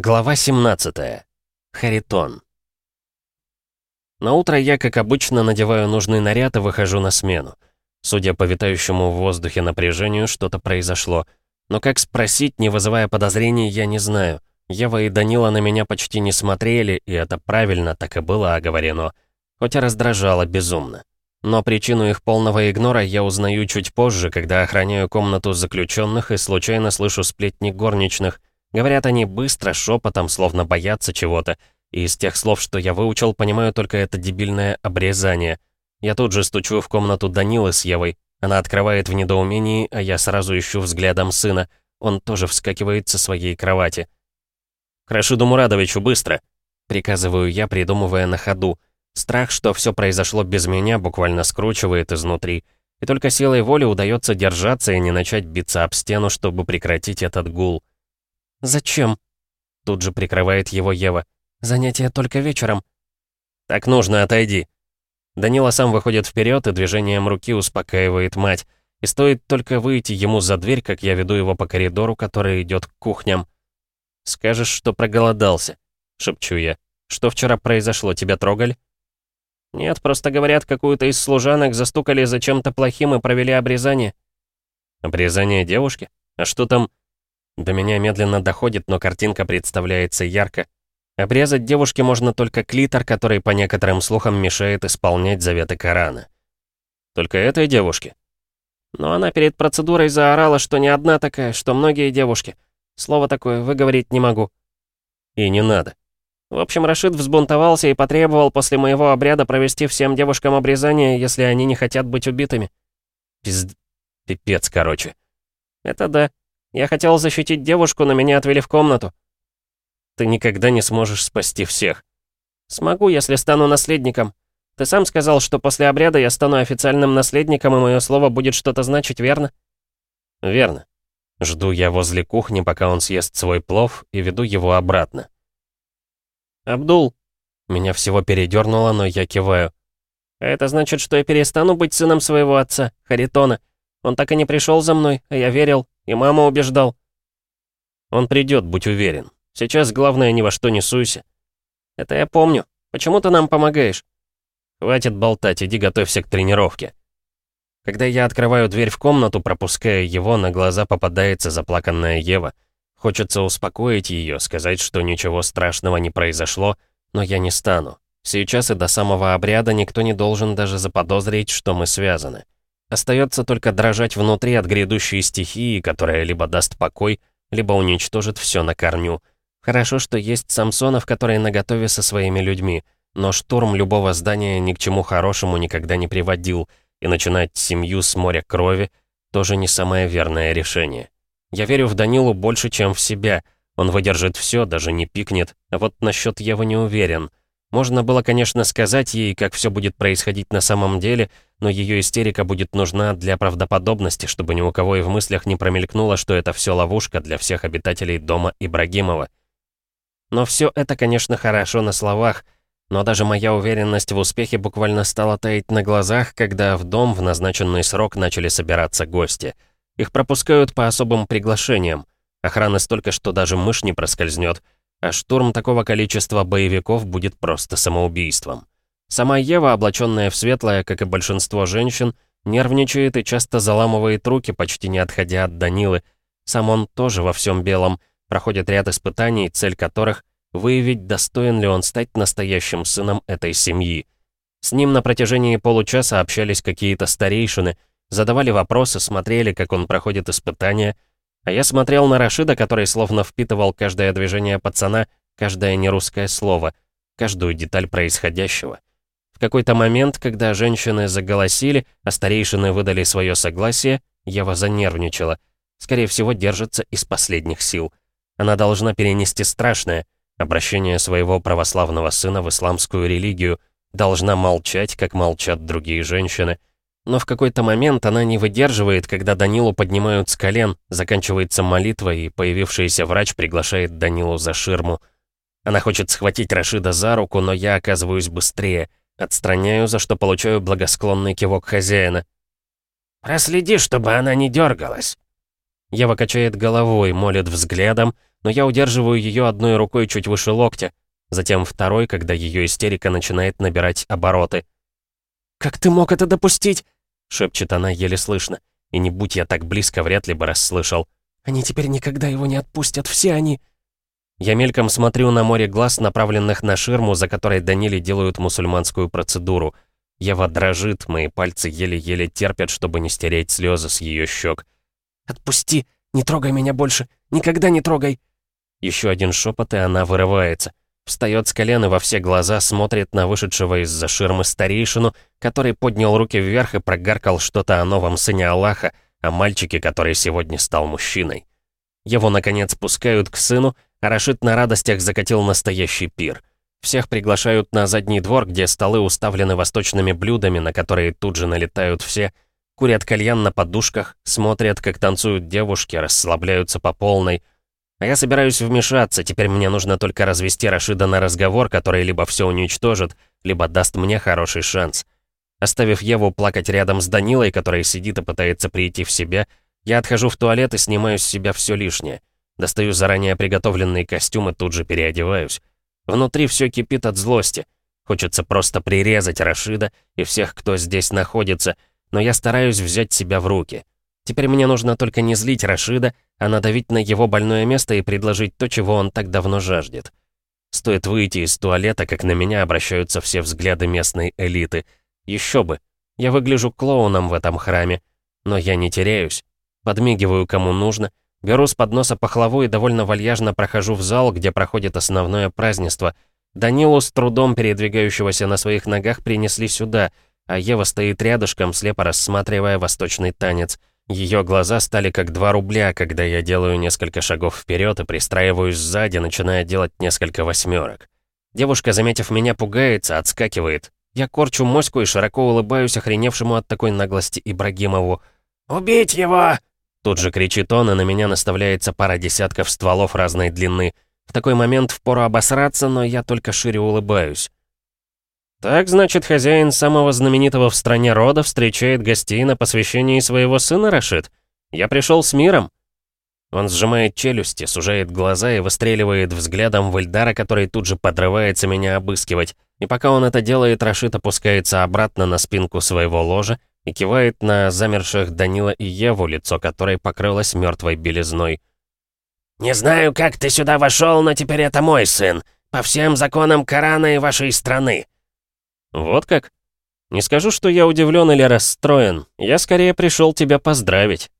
Глава 17. Харитон. На утро я, как обычно, надеваю нужный наряд и выхожу на смену. Судя по витающему в воздухе напряжению, что-то произошло. Но как спросить, не вызывая подозрений, я не знаю. Ева и Данила на меня почти не смотрели, и это правильно, так и было оговорено. Хоть и раздражало безумно. Но причину их полного игнора я узнаю чуть позже, когда охраняю комнату заключенных и случайно слышу сплетни горничных, Говорят они быстро, шепотом, словно боятся чего-то. И из тех слов, что я выучил, понимаю только это дебильное обрезание. Я тут же стучу в комнату Данилы с Евой. Она открывает в недоумении, а я сразу ищу взглядом сына. Он тоже вскакивает со своей кровати. «К Рашиду Мурадовичу, быстро!» Приказываю я, придумывая на ходу. Страх, что все произошло без меня, буквально скручивает изнутри. И только силой воли удается держаться и не начать биться об стену, чтобы прекратить этот гул. «Зачем?» Тут же прикрывает его Ева. «Занятие только вечером». «Так нужно, отойди». Данила сам выходит вперед и движением руки успокаивает мать. И стоит только выйти ему за дверь, как я веду его по коридору, который идет к кухням. «Скажешь, что проголодался?» — шепчу я. «Что вчера произошло, тебя трогали?» «Нет, просто говорят, какую-то из служанок застукали за чем-то плохим и провели обрезание». «Обрезание девушки? А что там...» До меня медленно доходит, но картинка представляется ярко. Обрезать девушке можно только клитор, который, по некоторым слухам, мешает исполнять заветы Корана. Только этой девушке? Но она перед процедурой заорала, что не одна такая, что многие девушки. Слово такое выговорить не могу. И не надо. В общем, Рашид взбунтовался и потребовал после моего обряда провести всем девушкам обрезание, если они не хотят быть убитыми. Пизд... Пипец, короче. Это да. Я хотел защитить девушку, но меня отвели в комнату. Ты никогда не сможешь спасти всех. Смогу, если стану наследником. Ты сам сказал, что после обряда я стану официальным наследником, и мое слово будет что-то значить, верно? Верно. Жду я возле кухни, пока он съест свой плов, и веду его обратно. Абдул. Меня всего передернуло, но я киваю. Это значит, что я перестану быть сыном своего отца, Харитона. Он так и не пришел за мной, а я верил, и мама убеждал. Он придет, будь уверен. Сейчас главное ни во что не суйся. Это я помню. Почему ты нам помогаешь? Хватит болтать, иди готовься к тренировке. Когда я открываю дверь в комнату, пропуская его, на глаза попадается заплаканная Ева. Хочется успокоить ее, сказать, что ничего страшного не произошло, но я не стану. Сейчас и до самого обряда никто не должен даже заподозрить, что мы связаны. Остается только дрожать внутри от грядущей стихии, которая либо даст покой, либо уничтожит все на корню. Хорошо, что есть Самсонов, который наготове со своими людьми, но штурм любого здания ни к чему хорошему никогда не приводил, и начинать семью с моря крови тоже не самое верное решение. Я верю в Данилу больше, чем в себя. Он выдержит все, даже не пикнет, а вот насчет Евы не уверен. Можно было, конечно, сказать ей, как все будет происходить на самом деле, но ее истерика будет нужна для правдоподобности, чтобы ни у кого и в мыслях не промелькнуло, что это все ловушка для всех обитателей дома Ибрагимова. Но все это, конечно, хорошо на словах, но даже моя уверенность в успехе буквально стала таять на глазах, когда в дом в назначенный срок начали собираться гости. Их пропускают по особым приглашениям. Охраны столько, что даже мышь не проскользнет, а штурм такого количества боевиков будет просто самоубийством. Сама Ева, облаченная в светлое, как и большинство женщин, нервничает и часто заламывает руки, почти не отходя от Данилы. Сам он тоже во всем белом, проходит ряд испытаний, цель которых — выявить, достоин ли он стать настоящим сыном этой семьи. С ним на протяжении получаса общались какие-то старейшины, задавали вопросы, смотрели, как он проходит испытания, а я смотрел на Рашида, который словно впитывал каждое движение пацана, каждое нерусское слово, каждую деталь происходящего. В какой-то момент, когда женщины заголосили, а старейшины выдали свое согласие, Ева занервничала. Скорее всего, держится из последних сил. Она должна перенести страшное — обращение своего православного сына в исламскую религию, должна молчать, как молчат другие женщины. Но в какой-то момент она не выдерживает, когда Данилу поднимают с колен, заканчивается молитва, и появившийся врач приглашает Данилу за ширму. Она хочет схватить Рашида за руку, но я оказываюсь быстрее — Отстраняю, за что получаю благосклонный кивок хозяина. «Проследи, чтобы она не дергалась». Ева качает головой, молит взглядом, но я удерживаю ее одной рукой чуть выше локтя, затем второй, когда ее истерика начинает набирать обороты. «Как ты мог это допустить?» — шепчет она еле слышно. И не будь я так близко, вряд ли бы расслышал. «Они теперь никогда его не отпустят, все они...» Я мельком смотрю на море глаз, направленных на ширму, за которой Данили делают мусульманскую процедуру. Ева дрожит, мои пальцы еле-еле терпят, чтобы не стереть слезы с ее щек. «Отпусти! Не трогай меня больше! Никогда не трогай!» Еще один шепот, и она вырывается. Встает с колен и во все глаза смотрит на вышедшего из-за ширмы старейшину, который поднял руки вверх и прогаркал что-то о новом сыне Аллаха, о мальчике, который сегодня стал мужчиной. Его, наконец, пускают к сыну, Рашид на радостях закатил настоящий пир. Всех приглашают на задний двор, где столы уставлены восточными блюдами, на которые тут же налетают все, курят кальян на подушках, смотрят, как танцуют девушки, расслабляются по полной. А я собираюсь вмешаться, теперь мне нужно только развести Рашида на разговор, который либо все уничтожит, либо даст мне хороший шанс. Оставив Еву плакать рядом с Данилой, который сидит и пытается прийти в себя, я отхожу в туалет и снимаю с себя все лишнее. Достаю заранее приготовленный костюм и тут же переодеваюсь. Внутри все кипит от злости. Хочется просто прирезать Рашида и всех, кто здесь находится, но я стараюсь взять себя в руки. Теперь мне нужно только не злить Рашида, а надавить на его больное место и предложить то, чего он так давно жаждет. Стоит выйти из туалета, как на меня обращаются все взгляды местной элиты. Еще бы. Я выгляжу клоуном в этом храме. Но я не теряюсь. Подмигиваю кому нужно, беру с подноса пахлаву и довольно вальяжно прохожу в зал, где проходит основное празднество. Данилу с трудом передвигающегося на своих ногах принесли сюда, а Ева стоит рядышком, слепо рассматривая восточный танец. Ее глаза стали как два рубля, когда я делаю несколько шагов вперед и пристраиваюсь сзади, начиная делать несколько восьмерок. Девушка, заметив меня, пугается, отскакивает. Я корчу моську и широко улыбаюсь охреневшему от такой наглости Ибрагимову. «Убить его!» Тут же кричит он, и на меня наставляется пара десятков стволов разной длины. В такой момент впору обосраться, но я только шире улыбаюсь. «Так, значит, хозяин самого знаменитого в стране рода встречает гостей на посвящении своего сына, Рашид? Я пришел с миром?» Он сжимает челюсти, сужает глаза и выстреливает взглядом в Эльдара, который тут же подрывается меня обыскивать. И пока он это делает, Рашид опускается обратно на спинку своего ложа и кивает на замерших Данила и Еву, лицо которой покрылось мертвой белизной. «Не знаю, как ты сюда вошел, но теперь это мой сын. По всем законам Корана и вашей страны». «Вот как?» «Не скажу, что я удивлен или расстроен. Я скорее пришел тебя поздравить».